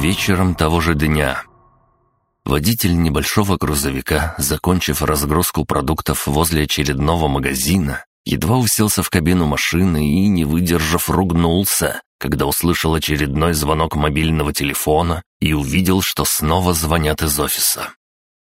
Вечером того же дня. Водитель небольшого грузовика, закончив разгрузку продуктов возле очередного магазина, едва уселся в кабину машины и, не выдержав, ругнулся, когда услышал очередной звонок мобильного телефона и увидел, что снова звонят из офиса.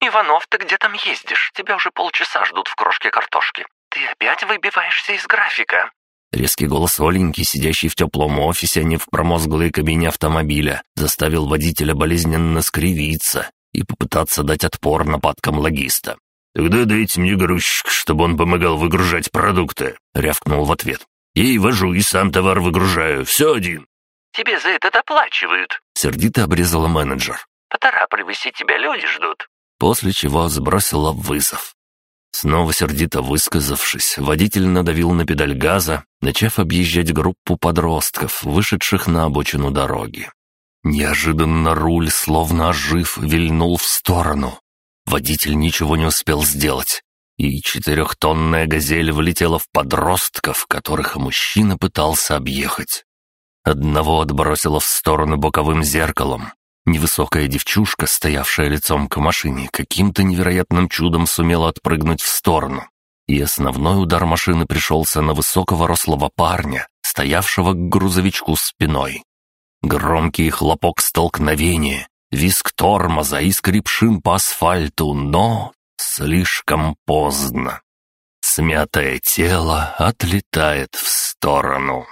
«Иванов, ты где там ездишь? Тебя уже полчаса ждут в крошке картошки. Ты опять выбиваешься из графика?» Резкий голос Оленьки, сидящий в теплом офисе, а не в промозглой кабине автомобиля, заставил водителя болезненно скривиться и попытаться дать отпор нападкам логиста. «Тогда дайте мне грузчик, чтобы он помогал выгружать продукты», — рявкнул в ответ. «Я и вожу, и сам товар выгружаю, все один». «Тебе за это доплачивают», — сердито обрезала менеджер. «Поторапливайся, тебя люди ждут». После чего сбросила вызов. Снова сердито высказавшись, водитель надавил на педаль газа, начав объезжать группу подростков, вышедших на обочину дороги. Неожиданно руль, словно ожив, вильнул в сторону. Водитель ничего не успел сделать, и четырехтонная газель влетела в подростков, которых мужчина пытался объехать. Одного отбросило в сторону боковым зеркалом, Невысокая девчушка, стоявшая лицом к машине, каким-то невероятным чудом сумела отпрыгнуть в сторону. И основной удар машины пришелся на высокого рослого парня, стоявшего к грузовичку спиной. Громкий хлопок столкновения, виск тормоза и скрип шин по асфальту, но слишком поздно. Смятое тело отлетает в сторону.